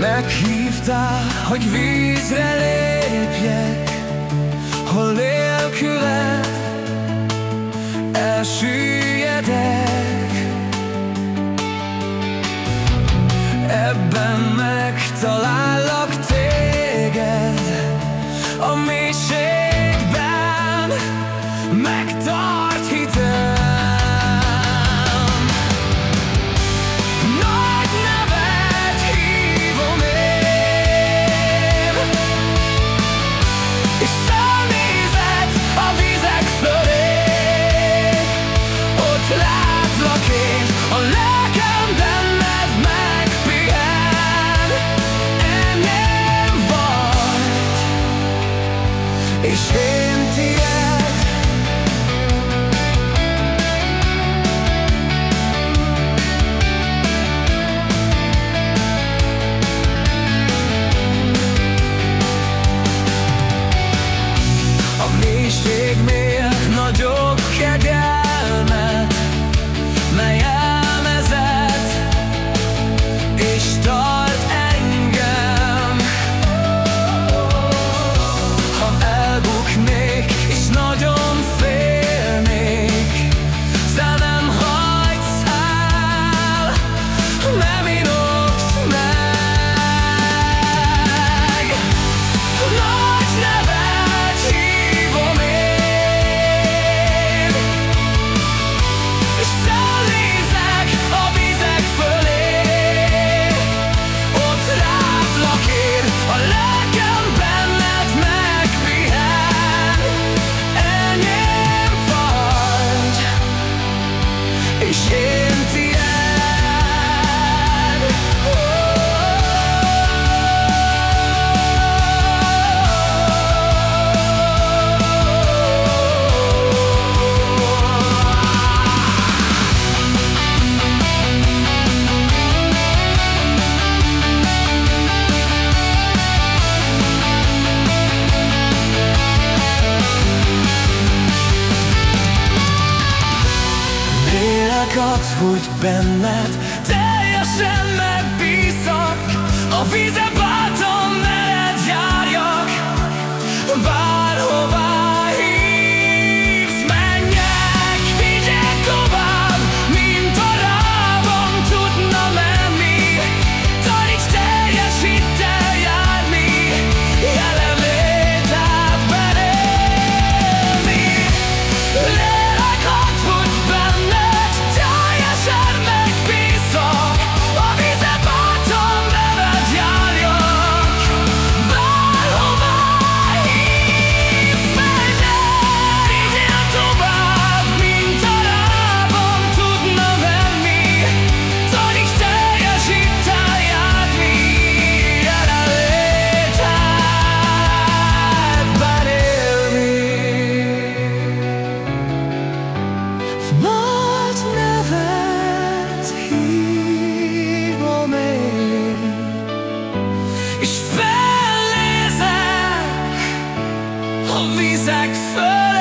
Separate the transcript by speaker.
Speaker 1: back here Hagytál, hogy vízre lépjek Hol nélküled elsüllyedek. Ebben megtalállak téged A mélység It's so me. Yeah. akadsz, hogy benned teljesen megbízok a vízben. all these acts